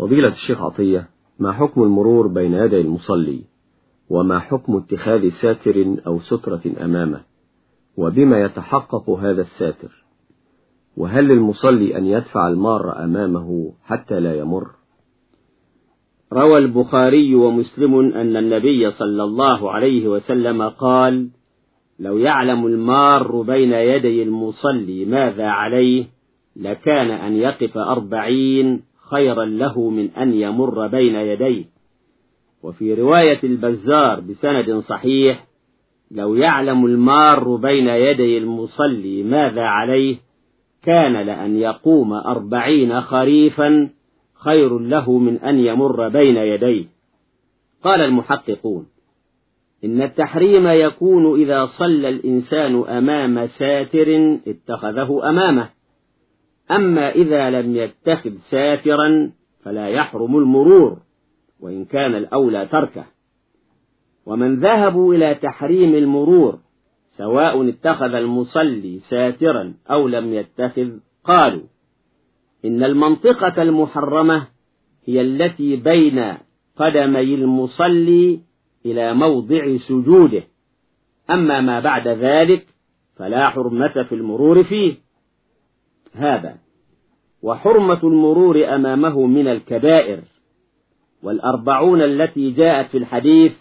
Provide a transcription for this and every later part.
فضيلة الشيخ عطية ما حكم المرور بين يدي المصلي؟ وما حكم اتخاذ ساتر أو سترة أمامه؟ وبما يتحقق هذا الساتر؟ وهل للمصلي أن يدفع المار أمامه حتى لا يمر؟ روى البخاري ومسلم أن النبي صلى الله عليه وسلم قال لو يعلم المار بين يدي المصلي ماذا عليه لكان أن يقف أربعين خيرا له من أن يمر بين يديه. وفي رواية البزار بسند صحيح لو يعلم المار بين يدي المصلي ماذا عليه كان لأن يقوم أربعين خريفا خير له من أن يمر بين يديه. قال المحققون إن التحريم يكون إذا صلى الإنسان أمام ساتر اتخذه أمامه. أما إذا لم يتخذ ساترا فلا يحرم المرور وإن كان الأولى تركه. ومن ذهبوا إلى تحريم المرور سواء اتخذ المصلي ساترا أو لم يتخذ قالوا إن المنطقة المحرمة هي التي بين قدمي المصلي إلى موضع سجوده. أما ما بعد ذلك فلا حرمة في المرور فيه. هذا. وحرمة المرور أمامه من الكبائر والأربعون التي جاءت في الحديث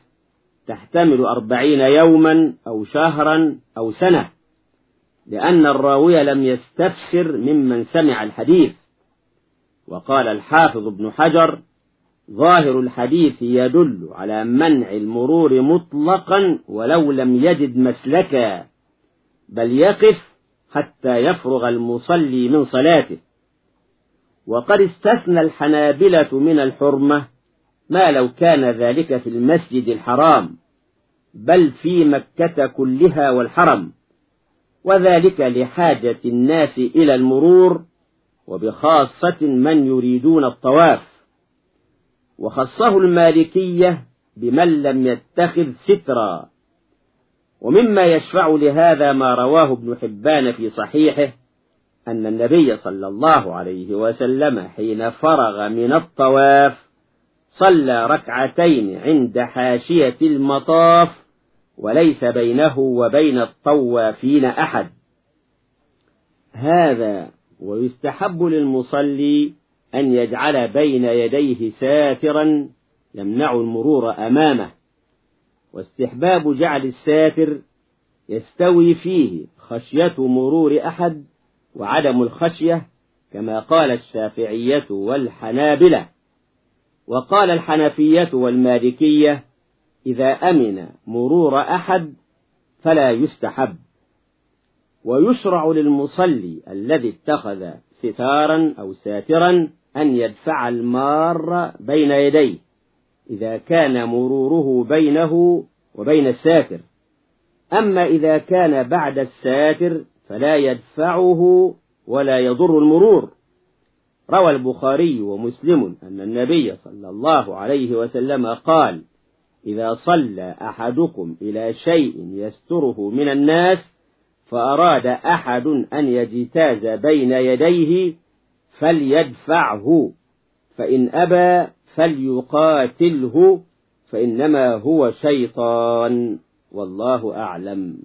تحتمل أربعين يوما أو شهرا أو سنة لأن الراوي لم يستفسر ممن سمع الحديث. وقال الحافظ ابن حجر ظاهر الحديث يدل على منع المرور مطلقا ولو لم يجد مسلكا بل يقف حتى يفرغ المصلي من صلاته. وقد استثنى الحنابلة من الحرمة ما لو كان ذلك في المسجد الحرام بل في مكة كلها والحرم وذلك لحاجة الناس إلى المرور وبخاصة من يريدون الطواف. وخصه المالكية بمن لم يتخذ سترا. ومما يشفع لهذا ما رواه ابن حبان في صحيحه أن النبي صلى الله عليه وسلم حين فرغ من الطواف صلى ركعتين عند حاشية المطاف وليس بينه وبين الطوافين أحد. هذا ويستحب للمصلي أن يجعل بين يديه ساترا يمنع المرور أمامه. واستحباب جعل الساتر يستوي فيه خشية مرور أحد وعدم الخشية كما قال الشافعية والحنابلة. وقال الحنفية والمالكية إذا أمن مرور أحد فلا يستحب. ويشرع للمصلي الذي اتخذ ستارا أو ساترا أن يدفع المار بين يديه. إذا كان مروره بينه وبين الساتر. أما إذا كان بعد الساتر فلا يدفعه ولا يضر المرور. روى البخاري ومسلم أن النبي صلى الله عليه وسلم قال إذا صلى أحدكم إلى شيء يستره من الناس فأراد أحد أن يجتاز بين يديه فليدفعه فإن أبى فليقاتله فإنما هو شيطان. والله أعلم.